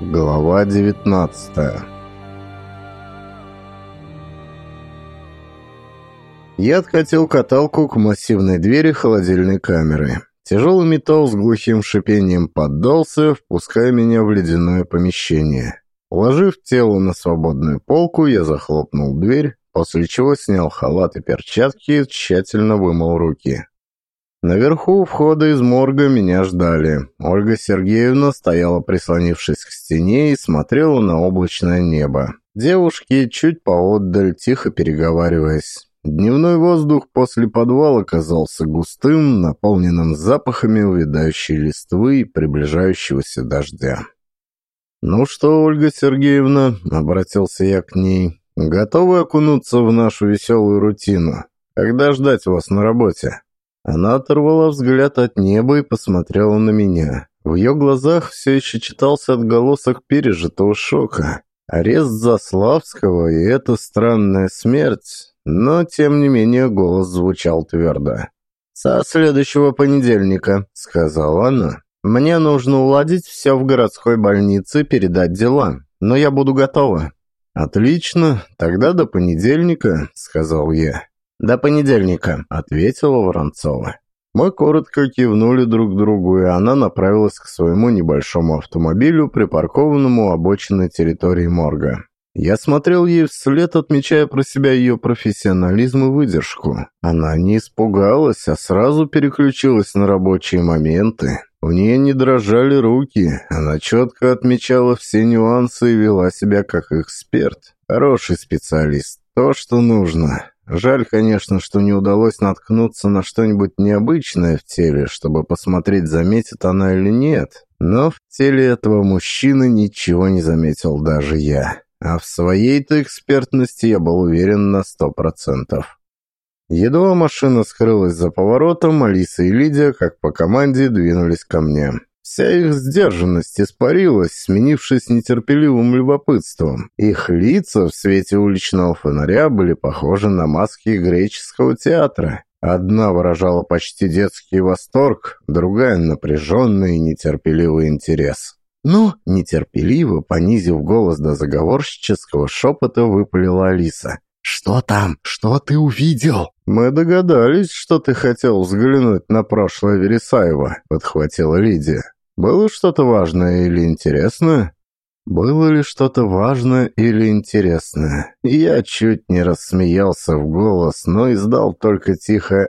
Глава 19 Я откатил каталку к массивной двери холодильной камеры. Тяжелый металл с глухим шипением поддался, впуская меня в ледяное помещение. Уложив тело на свободную полку, я захлопнул дверь, после чего снял халат и перчатки и тщательно вымыл руки. Наверху у входа из морга меня ждали. Ольга Сергеевна стояла, прислонившись к стене, и смотрела на облачное небо. Девушки чуть поотдаль, тихо переговариваясь. Дневной воздух после подвала казался густым, наполненным запахами увядающей листвы и приближающегося дождя. «Ну что, Ольга Сергеевна?» — обратился я к ней. «Готовы окунуться в нашу веселую рутину? Когда ждать вас на работе?» Она оторвала взгляд от неба и посмотрела на меня. В ее глазах все еще читался отголосок пережитого шока. Арест Заславского и эта странная смерть, но, тем не менее, голос звучал твердо. «Со следующего понедельника», — сказала она. «Мне нужно уладить все в городской больнице, передать дела, но я буду готова». «Отлично, тогда до понедельника», — сказал я. «До понедельника», — ответила Воронцова. Мы коротко кивнули друг другу, и она направилась к своему небольшому автомобилю, припаркованному у обочины территории морга. Я смотрел ей вслед, отмечая про себя ее профессионализм и выдержку. Она не испугалась, а сразу переключилась на рабочие моменты. У нее не дрожали руки, она четко отмечала все нюансы и вела себя как эксперт. Хороший специалист, то, что нужно. Жаль, конечно, что не удалось наткнуться на что-нибудь необычное в теле, чтобы посмотреть, заметит она или нет. Но в теле этого мужчины ничего не заметил даже я. А в своей-то экспертности я был уверен на сто процентов. Едва машина скрылась за поворотом, Алиса и Лидия, как по команде, двинулись ко мне. Вся их сдержанность испарилась, сменившись нетерпеливым любопытством. Их лица в свете уличного фонаря были похожи на маски греческого театра. Одна выражала почти детский восторг, другая — напряженный и нетерпеливый интерес. «Ну?» — нетерпеливо, понизив голос до заговорщического шепота, выпалила Алиса. «Что там? Что ты увидел?» «Мы догадались, что ты хотел взглянуть на прошлое Вересаева», — подхватила Лидия. Было что-то важное или интересное? Было ли что-то важное или интересное? Я чуть не рассмеялся в голос, но издал только тихо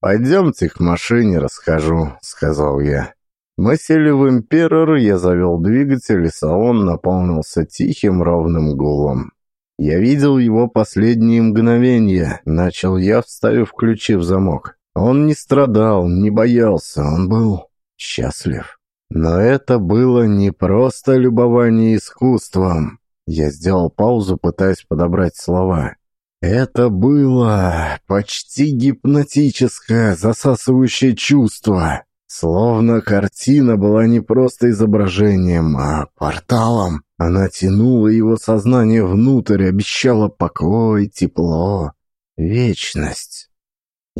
«Пойдемте к машине, расскажу», — сказал я. Мы сели в «Имперор», я завел двигатель, и салон наполнился тихим ровным гулом. Я видел его последние мгновения, начал я, вставив ключи в замок. Он не страдал, не боялся, он был счастлив. Но это было не просто любование искусством. Я сделал паузу, пытаясь подобрать слова. Это было почти гипнотическое, засасывающее чувство. Словно картина была не просто изображением, а порталом. Она тянула его сознание внутрь, обещала покой, тепло, вечность.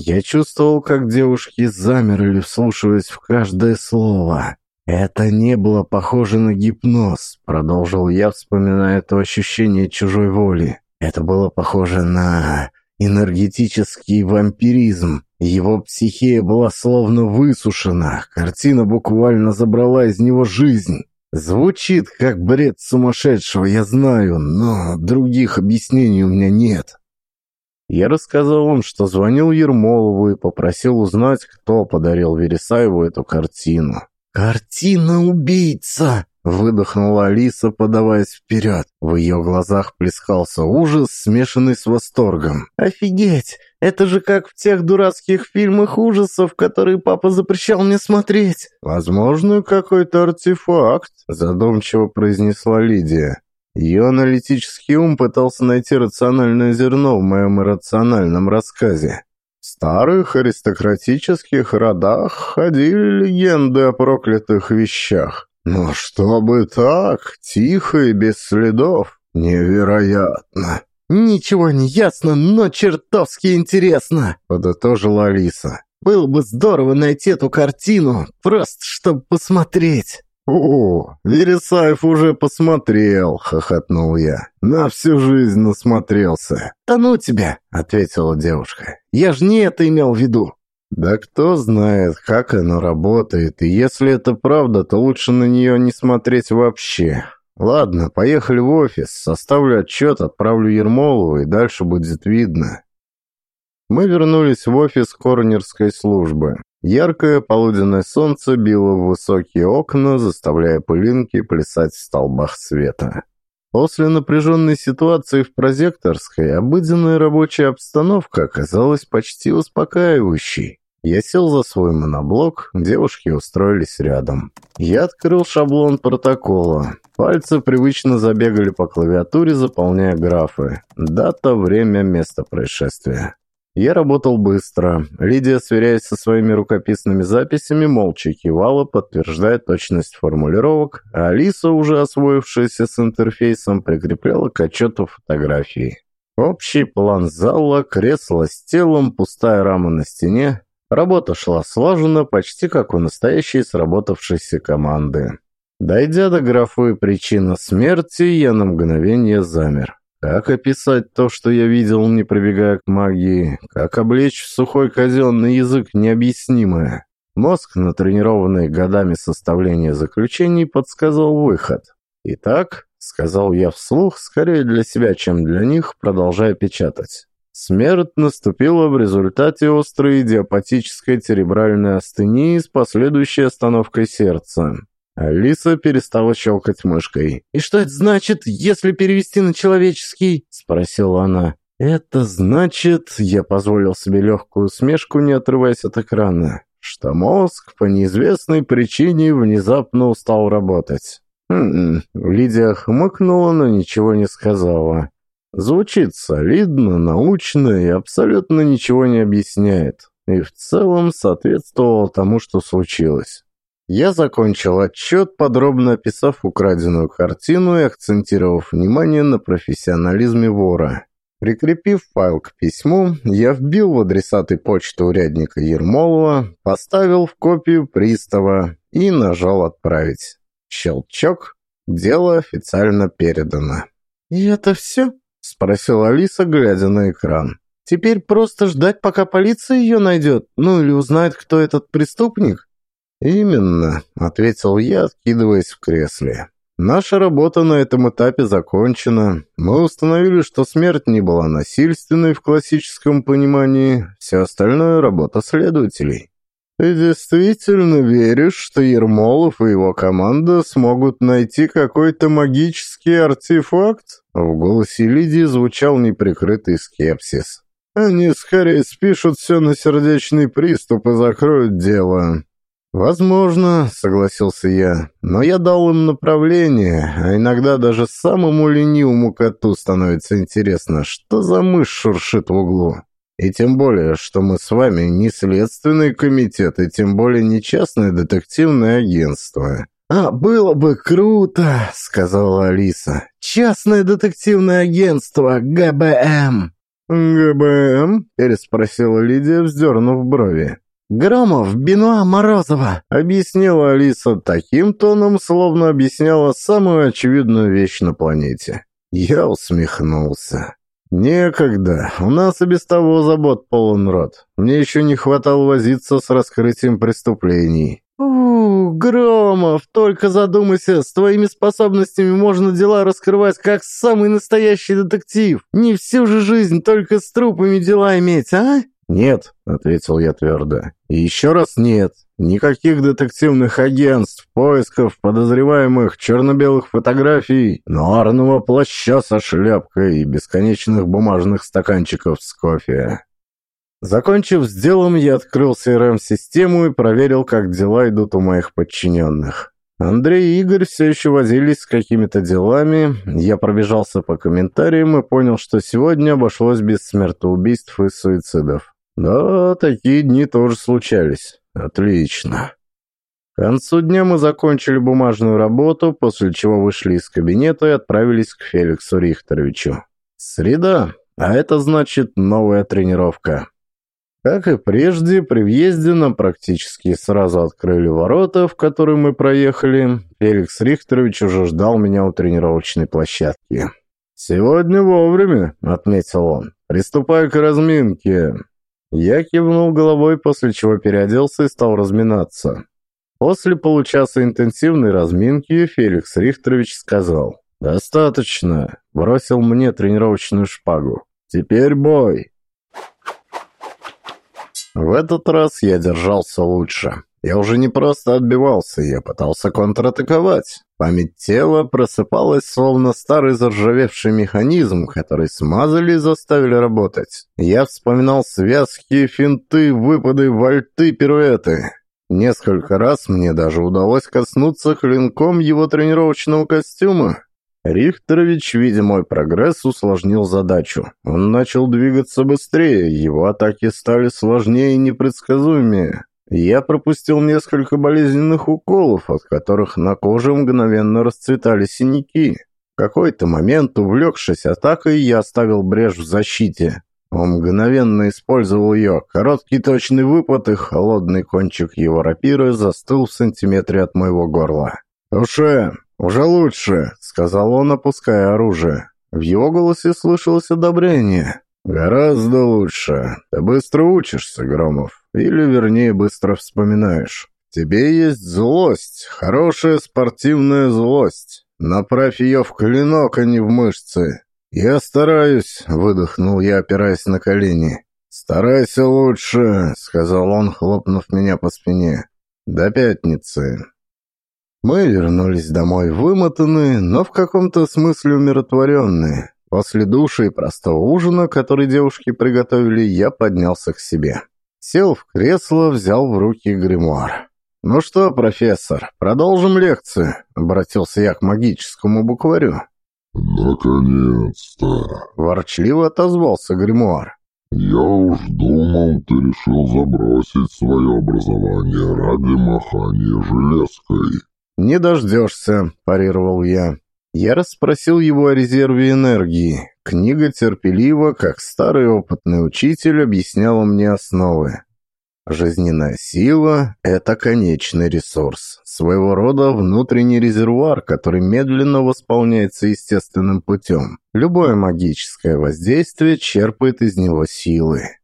Я чувствовал, как девушки замерли, вслушиваясь в каждое слово. «Это не было похоже на гипноз», — продолжил я, вспоминая это ощущение чужой воли. «Это было похоже на энергетический вампиризм. Его психия была словно высушена, картина буквально забрала из него жизнь. Звучит как бред сумасшедшего, я знаю, но других объяснений у меня нет. Я рассказал им, что звонил Ермолову и попросил узнать, кто подарил Вересаеву эту картину. «Картина-убийца!» — выдохнула Алиса, подаваясь вперед. В ее глазах плескался ужас, смешанный с восторгом. «Офигеть! Это же как в тех дурацких фильмах ужасов, которые папа запрещал мне смотреть!» «Возможно, какой-то артефакт», — задумчиво произнесла Лидия. Ее аналитический ум пытался найти рациональное зерно в моем иррациональном рассказе. В старых аристократических родах ходили легенды о проклятых вещах. Но чтобы так, тихо и без следов, невероятно. «Ничего не ясно, но чертовски интересно», — подытожила Алиса. «Было бы здорово найти эту картину, просто чтобы посмотреть». «О, Вересаев уже посмотрел», — хохотнул я. «На всю жизнь насмотрелся». «Да ну тебя», — ответила девушка. «Я ж не это имел в виду». «Да кто знает, как оно работает, и если это правда, то лучше на нее не смотреть вообще. Ладно, поехали в офис, составлю отчет, отправлю Ермолову, и дальше будет видно». Мы вернулись в офис корнерской службы. Яркое полуденное солнце било в высокие окна, заставляя пылинки плясать в столбах света. После напряженной ситуации в прозекторской обыденная рабочая обстановка оказалась почти успокаивающей. Я сел за свой моноблок, девушки устроились рядом. Я открыл шаблон протокола. Пальцы привычно забегали по клавиатуре, заполняя графы. Дата, время, место происшествия. Я работал быстро. Лидия, сверяясь со своими рукописными записями, молча кивала, подтверждая точность формулировок, а Алиса, уже освоившаяся с интерфейсом, прикрепляла к отчету фотографии. Общий план зала, кресло с телом, пустая рама на стене. Работа шла слаженно, почти как у настоящей сработавшейся команды. Дойдя до графы «Причина смерти», я на мгновение замер. Как описать то, что я видел, не прибегая к магии? Как облечь в сухой казенный язык необъяснимое? Мозг, натренированный годами составления заключений, подсказал выход. «Итак», — сказал я вслух, скорее для себя, чем для них, продолжая печатать. Смерть наступила в результате острой идиопатической церебральной астении с последующей остановкой сердца. Алиса перестала щелкать мышкой. «И что это значит, если перевести на человеческий?» – спросила она. «Это значит...» – я позволил себе легкую усмешку, не отрываясь от экрана, что мозг по неизвестной причине внезапно устал работать. «Хм...» – Лидия хмыкнула, но ничего не сказала. Звучит солидно, научно и абсолютно ничего не объясняет. И в целом соответствовало тому, что случилось. Я закончил отчет, подробно описав украденную картину и акцентировав внимание на профессионализме вора. Прикрепив файл к письму, я вбил в адресаты почты урядника Ермолова, поставил в копию пристава и нажал «Отправить». Щелчок. Дело официально передано. «И это все?» – спросила Алиса, глядя на экран. «Теперь просто ждать, пока полиция ее найдет? Ну или узнает, кто этот преступник?» «Именно», — ответил я, откидываясь в кресле. «Наша работа на этом этапе закончена. Мы установили, что смерть не была насильственной в классическом понимании. Все остальное — работа следователей». «Ты действительно веришь, что Ермолов и его команда смогут найти какой-то магический артефакт?» В голосе Лидии звучал неприкрытый скепсис. «Они скорее спишут все на сердечный приступ и закроют дело. «Возможно», — согласился я, — «но я дал им направление, а иногда даже самому ленивому коту становится интересно, что за мышь шуршит в углу. И тем более, что мы с вами не следственный комитет, и тем более не частное детективное агентство». «А, было бы круто», — сказала Алиса. «Частное детективное агентство ГБМ». «ГБМ?» — переспросила Лидия, вздернув брови. «Громов, Бенуа, Морозова», — объяснила Алиса таким тоном, словно объясняла самую очевидную вещь на планете. Я усмехнулся. «Некогда. У нас и без того забот полон рот. Мне еще не хватало возиться с раскрытием преступлений». «У, Громов, только задумайся, с твоими способностями можно дела раскрывать как самый настоящий детектив. Не всю же жизнь только с трупами дела иметь, а?» «Нет», — ответил я твердо. «И еще раз нет. Никаких детективных агентств, поисков подозреваемых, черно-белых фотографий, нуарного плаща со шляпкой и бесконечных бумажных стаканчиков с кофе». Закончив с делом, я открыл CRM-систему и проверил, как дела идут у моих подчиненных. Андрей и Игорь все еще возились с какими-то делами. Я пробежался по комментариям и понял, что сегодня обошлось без смертоубийств и суицидов. Да, такие дни тоже случались. Отлично. К концу дня мы закончили бумажную работу, после чего вышли из кабинета и отправились к Феликсу Рихтеровичу. Среда, а это значит новая тренировка. Как и прежде, при въезде нам практически сразу открыли ворота, в которые мы проехали. Феликс Рихтерович уже ждал меня у тренировочной площадки. «Сегодня вовремя», — отметил он. «Приступай к разминке». Я кивнул головой, после чего переоделся и стал разминаться. После получаса интенсивной разминки Феликс Рихтерович сказал «Достаточно», бросил мне тренировочную шпагу. «Теперь бой». В этот раз я держался лучше. Я уже не просто отбивался, я пытался контратаковать. Память тела просыпалась, словно старый заржавевший механизм, который смазали и заставили работать. Я вспоминал связки, финты, выпады, вальты, пируэты. Несколько раз мне даже удалось коснуться клинком его тренировочного костюма. Рихтерович, видя мой прогресс, усложнил задачу. Он начал двигаться быстрее, его атаки стали сложнее и непредсказуемее. Я пропустил несколько болезненных уколов, от которых на коже мгновенно расцветали синяки. В какой-то момент, увлекшись атакой, я оставил брешь в защите. Он мгновенно использовал ее. Короткий точный выпад и холодный кончик его рапиры застыл в сантиметре от моего горла. «Туше! Уже лучше!» — сказал он, опуская оружие. В его голосе слышалось одобрение. «Гораздо лучше. Ты быстро учишься, Громов. Или, вернее, быстро вспоминаешь. тебе есть злость, хорошая спортивная злость. Направь ее в клинок, а не в мышцы. «Я стараюсь», — выдохнул я, опираясь на колени. «Старайся лучше», — сказал он, хлопнув меня по спине. «До пятницы». Мы вернулись домой вымотанные, но в каком-то смысле умиротворенные. После души и простого ужина, который девушки приготовили, я поднялся к себе. Сел в кресло, взял в руки гримуар. «Ну что, профессор, продолжим лекцию?» — обратился я к магическому букварю. «Наконец-то!» — ворчливо отозвался гримуар. «Я уж думал, ты решил забросить свое образование ради махания железкой». «Не дождешься», — парировал я. Я расспросил его о резерве энергии. Книга терпеливо, как старый опытный учитель, объясняла мне основы. Жизненная сила – это конечный ресурс, своего рода внутренний резервуар, который медленно восполняется естественным путем. Любое магическое воздействие черпает из него силы.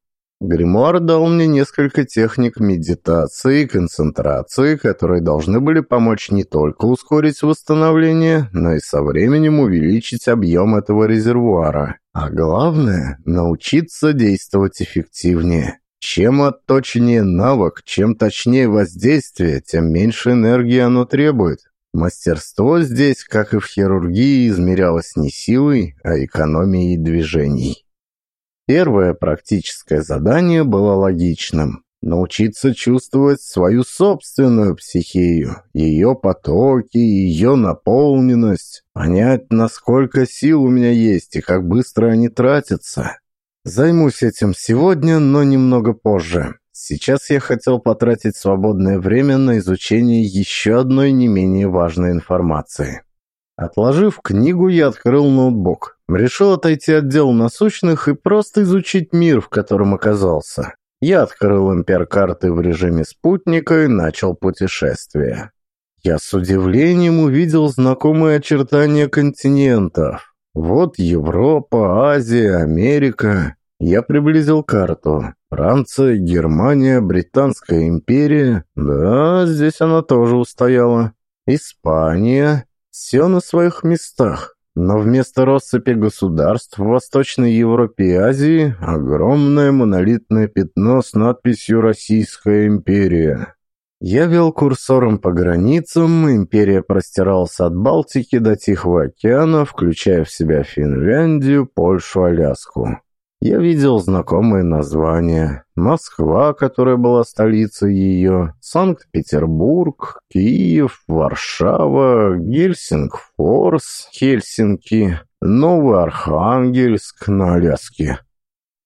Гримуар дал мне несколько техник медитации и концентрации, которые должны были помочь не только ускорить восстановление, но и со временем увеличить объем этого резервуара. А главное – научиться действовать эффективнее. Чем отточнее навык, чем точнее воздействие, тем меньше энергии оно требует. Мастерство здесь, как и в хирургии, измерялось не силой, а экономией движений. Первое практическое задание было логичным. Научиться чувствовать свою собственную психию, ее потоки, ее наполненность, понять, насколько сил у меня есть и как быстро они тратятся. Займусь этим сегодня, но немного позже. Сейчас я хотел потратить свободное время на изучение еще одной не менее важной информации. Отложив книгу, я открыл ноутбук. Решил отойти от дел насущных и просто изучить мир, в котором оказался. Я открыл импер-карты в режиме спутника и начал путешествие. Я с удивлением увидел знакомые очертания континентов. Вот Европа, Азия, Америка. Я приблизил карту. Франция, Германия, Британская империя. Да, здесь она тоже устояла. Испания. Все на своих местах. Но вместо россыпи государств в Восточной Европе и Азии огромное монолитное пятно с надписью «Российская империя». Я вел курсором по границам, империя простиралась от Балтики до Тихого океана, включая в себя Финляндию, Польшу, Аляску. Я видел знакомые названия. Москва, которая была столицей ее, Санкт-Петербург, Киев, Варшава, Гельсингфорс, Хельсинки, Новый Архангельск на Аляске.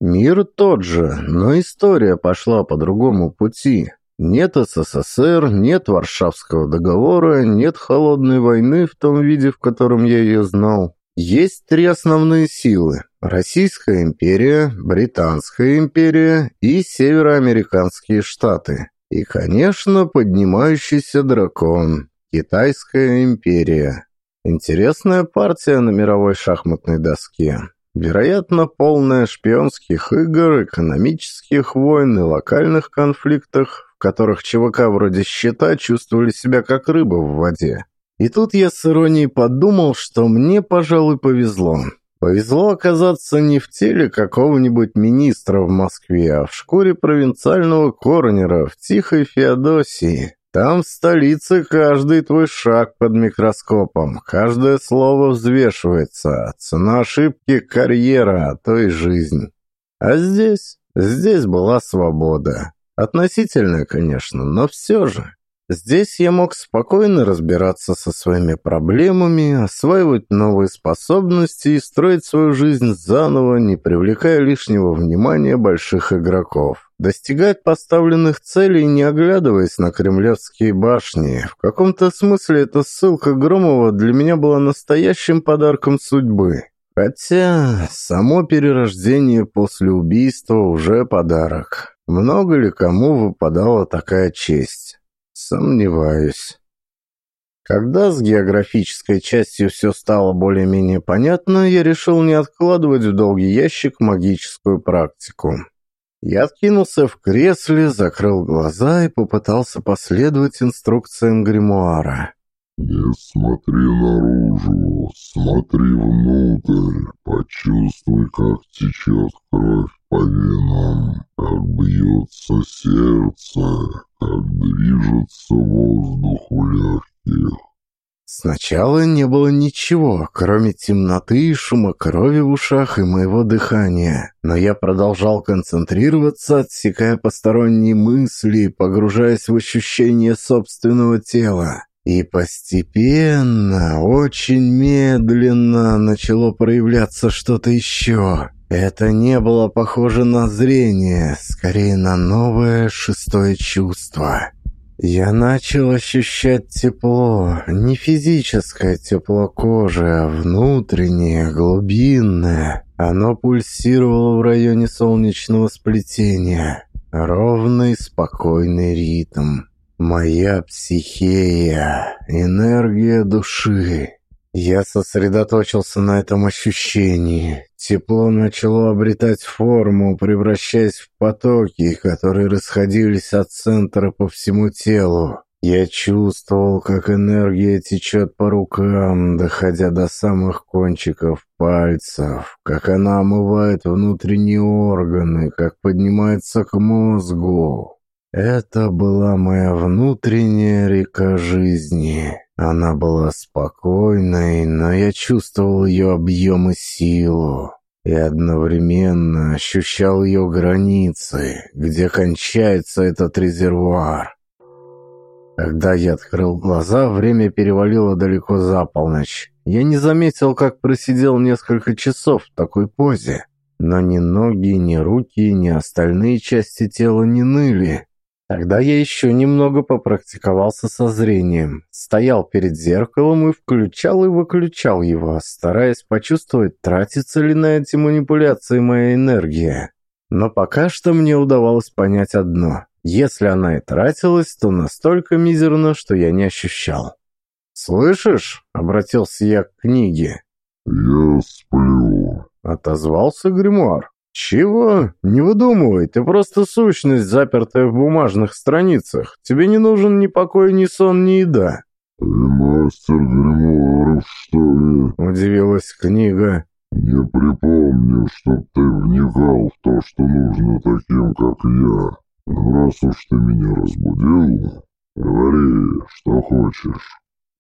Мир тот же, но история пошла по другому пути. Нет СССР, нет Варшавского договора, нет холодной войны в том виде, в котором я ее знал. Есть три основные силы – Российская империя, Британская империя и Североамериканские штаты. И, конечно, поднимающийся дракон. Китайская империя. Интересная партия на мировой шахматной доске. Вероятно, полная шпионских игр, экономических войн и локальных конфликтов, в которых ЧВК вроде щита чувствовали себя как рыба в воде. И тут я с иронией подумал, что мне, пожалуй, повезло. Повезло оказаться не в теле какого-нибудь министра в Москве, а в шкуре провинциального коронера в тихой Феодосии. Там, в столице, каждый твой шаг под микроскопом, каждое слово взвешивается, цена ошибки — карьера, а то и жизнь. А здесь, здесь была свобода. Относительная, конечно, но все же. Здесь я мог спокойно разбираться со своими проблемами, осваивать новые способности и строить свою жизнь заново, не привлекая лишнего внимания больших игроков. Достигать поставленных целей, не оглядываясь на кремлевские башни. В каком-то смысле эта ссылка Громова для меня была настоящим подарком судьбы. Хотя само перерождение после убийства уже подарок. Много ли кому выпадала такая честь? Сомневаюсь. Когда с географической частью все стало более-менее понятно, я решил не откладывать в долгий ящик магическую практику. Я откинулся в кресле, закрыл глаза и попытался последовать инструкциям гримуара. «Не смотри наружу, смотри внутрь, почувствуй, как течет кровь по венам, как бьется сердце, как движется воздух в легких. Сначала не было ничего, кроме темноты и шума крови в ушах и моего дыхания, но я продолжал концентрироваться, отсекая посторонние мысли, погружаясь в ощущение собственного тела. И постепенно, очень медленно начало проявляться что-то еще. Это не было похоже на зрение, скорее на новое шестое чувство. Я начал ощущать тепло, не физическое тепло кожи, а внутреннее, глубинное. Оно пульсировало в районе солнечного сплетения. Ровный, спокойный ритм. Моя психея, энергия души. Я сосредоточился на этом ощущении. Тепло начало обретать форму, превращаясь в потоки, которые расходились от центра по всему телу. Я чувствовал, как энергия течет по рукам, доходя до самых кончиков пальцев, как она омывает внутренние органы, как поднимается к мозгу. Это была моя внутренняя река жизни. Она была спокойной, но я чувствовал ее объем и силу. И одновременно ощущал ее границы, где кончается этот резервуар. Когда я открыл глаза, время перевалило далеко за полночь. Я не заметил, как просидел несколько часов в такой позе. Но ни ноги, ни руки, ни остальные части тела не ныли. Тогда я еще немного попрактиковался со зрением. Стоял перед зеркалом и включал и выключал его, стараясь почувствовать, тратится ли на эти манипуляции моя энергия. Но пока что мне удавалось понять одно. Если она и тратилась, то настолько мизерно, что я не ощущал. «Слышишь?» — обратился я к книге. «Я сплю», — отозвался гримуар. «Чего? Не выдумывай, ты просто сущность, запертая в бумажных страницах. Тебе не нужен ни покой, ни сон, ни еда». «Ты мастер гримуаров, что ли?» – удивилась книга. «Не припомню, чтоб ты вникал в то, что нужно таким, как я. Но раз уж ты меня разбудил, говори, что хочешь».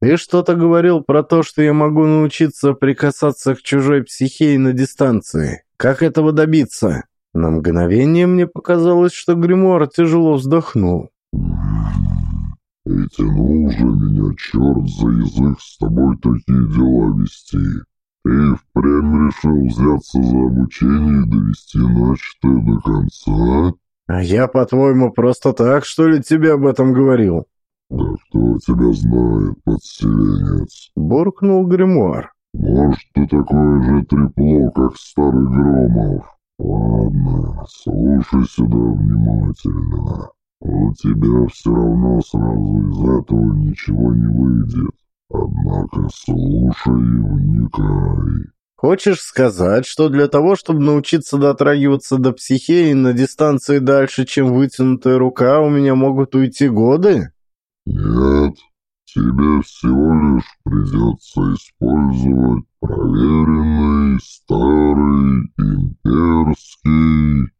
«Ты что-то говорил про то, что я могу научиться прикасаться к чужой психее на дистанции». Как этого добиться? На мгновение мне показалось, что гримуар тяжело вздохнул. «И тянул же меня черт за язык с тобой такие дела вести. Ты впрямь решил взяться за обучение и довести начатое до конца?» «А я, по-твоему, просто так, что ли, тебе об этом говорил?» «Да кто тебя знает, подселенец?» Буркнул гримуар. Может, ты такое же трепло, как старый Громов. Ладно, слушай сюда внимательно. У тебя все равно сразу из этого ничего не выйдет. Однако слушай и вникай. Хочешь сказать, что для того, чтобы научиться дотрагиваться до психеи на дистанции дальше, чем вытянутая рука, у меня могут уйти годы? Нет, тебе всего лишь придется использовать проверенный старый имперский